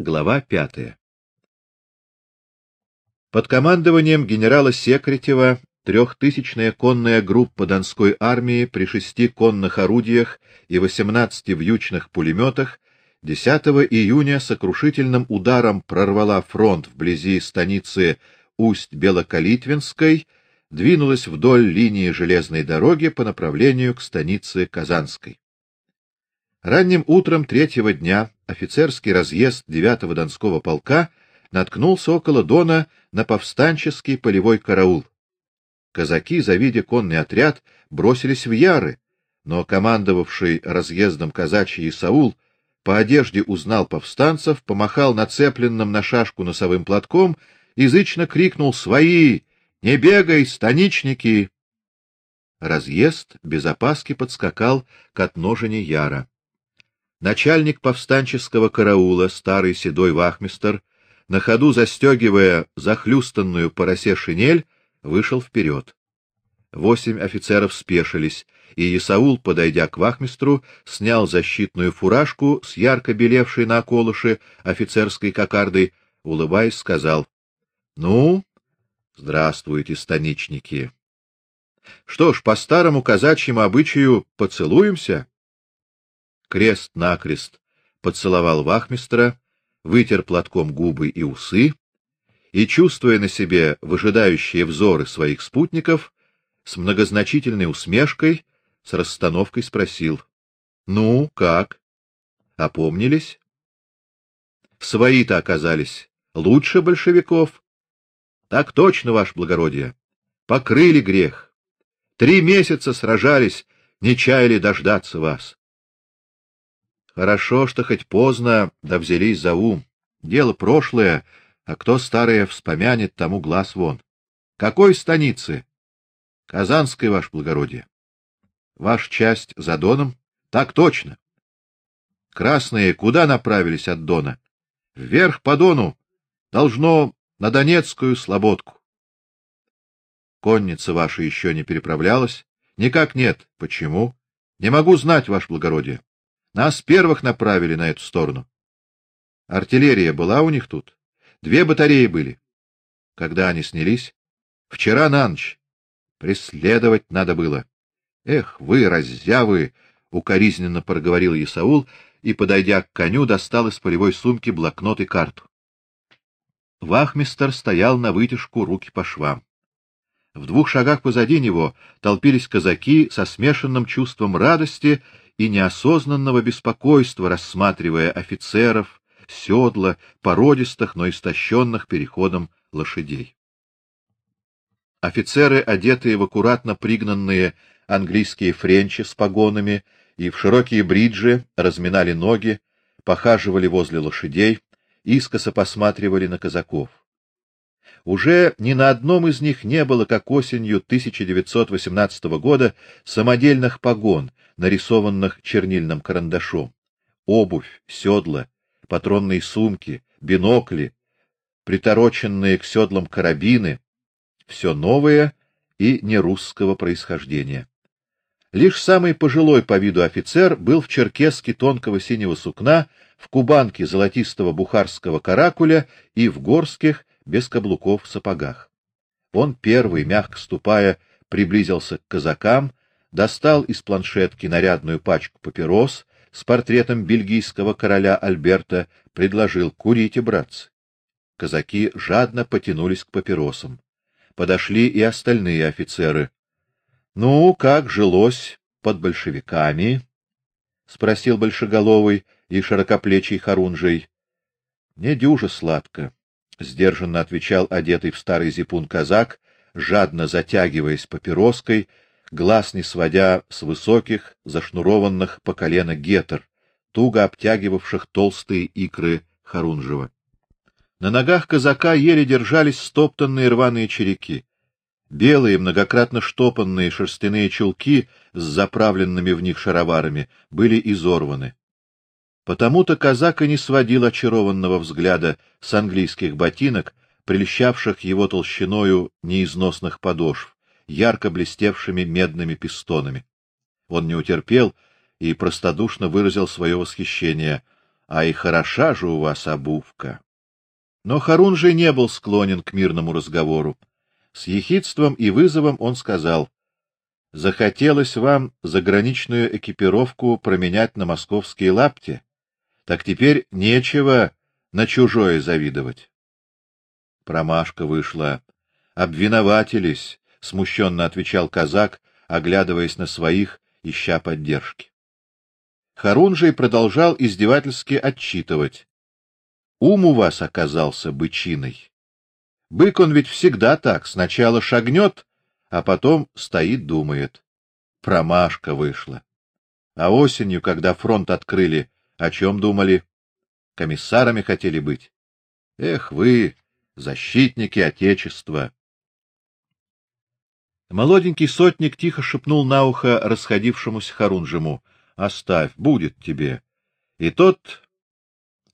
Глава пятая. Под командованием генерала Секретева трехтысячная конная группа Донской армии при шести конных орудиях и восемнадцати вьючных пулеметах 10 июня сокрушительным ударом прорвала фронт вблизи станицы Усть-Белокалитвинской, двинулась вдоль линии железной дороги по направлению к станице Казанской. Ранним утром третьего дня офицерский разъезд 9-го Донского полка наткнулся около Дона на повстанческий полевой караул. Казаки, завидя конный отряд, бросились в яры, но командовавший разъездом казачий Исаул по одежде узнал повстанцев, помахал нацепленным на шашку носовым платком и зычно крикнул: "Свои! Не бегай, станичники!" Разъезд без опаски подскакал к отножине яра. Начальник повстанческого караула, старый седой вахмистр, на ходу застегивая захлюстанную по росе шинель, вышел вперед. Восемь офицеров спешились, и Исаул, подойдя к вахмистру, снял защитную фуражку с ярко белевшей на околыше офицерской кокардой, улыбаясь, сказал: "Ну, здравствуйте, станичники. Что ж, по старому казачьему обычаю поцелуемся?" Крест-накрест поцеловал вахмистра, вытер платком губы и усы и, чувствуя на себе выжидающие взоры своих спутников, с многозначительной усмешкой, с расстановкой спросил: "Ну, как? Опомнились? Свои-то оказались лучше большевиков. Так точно, ваше благородие. Покрыли грех. Три месяца сражались, не чаяли дождаться вас. Хорошо, что хоть поздно, да взялись за ум. Дело прошлое, а кто старое вспомянет, тому глаз вон. Какой станицы? Казанской, ваше благородие. Ваша часть за Доном? Так точно. Красные куда направились от Дона? Вверх по Дону. Должно на Донецкую слободку. Конница ваша еще не переправлялась? Никак нет. Почему? Не могу знать, ваше благородие. Нас первых направили на эту сторону. Артиллерия была у них тут. Две батареи были. Когда они снялись? Вчера на ночь. Преследовать надо было. Эх, вы раззявы, укоризненно проговорил Исаул и, подойдя к коню, достал из полевой сумки блокнот и карту. Вахмистр стоял на вытяжку, руки по швам. В двух шагах позади него толпились казаки со смешанным чувством радости и неосознанного беспокойства, рассматривая офицеров, седла, породистых, но истощенных переходом лошадей. Офицеры, одетые в аккуратно пригнанные английские френчи с погонами и в широкие бриджи, разминали ноги, похаживали возле лошадей, искоса посматривали на казаков. Уже ни на одном из них не было, как осенью 1918 года, самодельных погон, нарисованных чернильным карандашом. Обувь, седла, патронные сумки, бинокли, притороченные к седлам карабины все новое и не русского происхождения. Лишь самый пожилой по виду офицер был в черкеске тонкого синего сукна, в кубанке золотистого бухарского каракуля и в горских без каблуков сапогах. Он первый, мягко ступая, приблизился к казакам, достал из планшетки нарядную пачку папирос с портретом бельгийского короля Альберта, предложил: "Курите, братцы". Казаки жадно потянулись к папиросам. Подошли и остальные офицеры. "Ну, как жилось под большевиками?" спросил большеголовый и широкоплечий Харунжий. "Не дюже сладко сдержанно отвечал одетый в старый зипун казак, жадно затягиваясь папироской, глаз не сводя с высоких, зашнурованных по колено гетер, туго обтягивавших толстые икры Харунжева. На ногах казака еле держались стоптанные рваные череки. Белые, многократно штопанные шерстяные чулки с заправленными в них шароварами были изорваны. Потому-то казак и не сводил очарованного взгляда с английских ботинок, прельщавших его толщиною неизносных подошв, ярко блестевшими медными пистонами. Он не утерпел и простодушно выразил свое восхищение. а и хороша же у вас обувка. Но Харунжий не был склонен к мирному разговору. С ехидством и вызовом он сказал: "Захотелось вам заграничную экипировку променять на московские лапти, так теперь нечего на чужое завидовать". Промашка вышла. Обвиноватились, смущенно отвечал казак, оглядываясь на своих, ища поддержки. Харунжий продолжал издевательски отчитывать: "Ум у вас оказался бычиной. Бык он ведь всегда так, сначала шагнет, а потом стоит, думает. Промашка вышла. А осенью, когда фронт открыли, о чем думали? Комиссарами хотели быть. Эх вы, защитники отечества. Молоденький сотник тихо шепнул на ухо расходившемуся Харунжему: "Оставь, будет тебе". И тот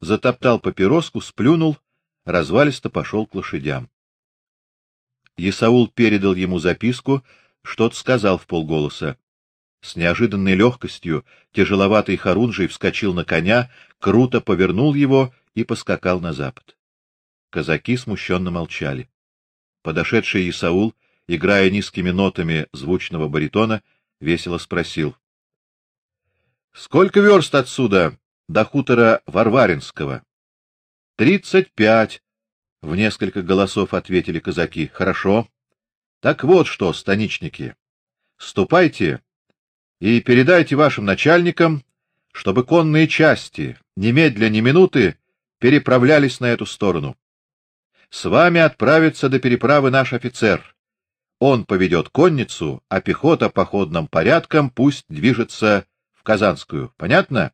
затоптал папироску, сплюнул развалисто пошел к лошадям. Исаул передал ему записку, что-то сказал в полголоса. С неожиданной легкостью тяжеловатый Харунжий вскочил на коня, круто повернул его и поскакал на запад. Казаки смущенно молчали. Подошедший Исаул, играя низкими нотами звучного баритона, весело спросил: Сколько верст отсюда до хутора Варваринского? Тридцать пять, в несколько голосов ответили казаки. Хорошо. Так вот что, станичники, ступайте и передайте вашим начальникам, чтобы конные части немедля ни минуты переправлялись на эту сторону. С вами отправится до переправы наш офицер. Он поведет конницу, а пехота походным порядком пусть движется в Казанскую. Понятно?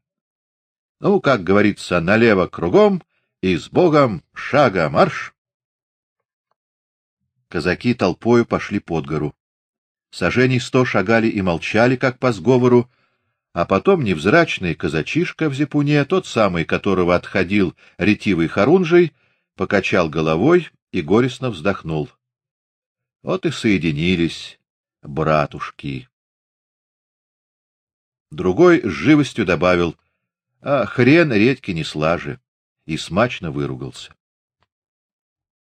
Ну, как говорится, налево кругом и с Богом шага марш. Казаки толпою пошли под гору. Сажений сто шагали и молчали, как по сговору, а потом невзрачный казачишка в зипуне, тот самый, которого отходил ретивый Харунжий, покачал головой и горестно вздохнул. Вот и соединились братушки. Другой с живостью добавил: "А хрен редьки не слаже" и смачно выругался.